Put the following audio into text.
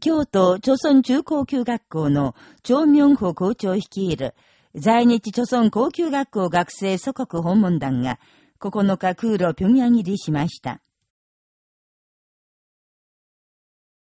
京都朝鮮中高級学校の長明保校長率いる在日朝鮮高級学校学生祖国訪問団が9日空路平壌入りしました。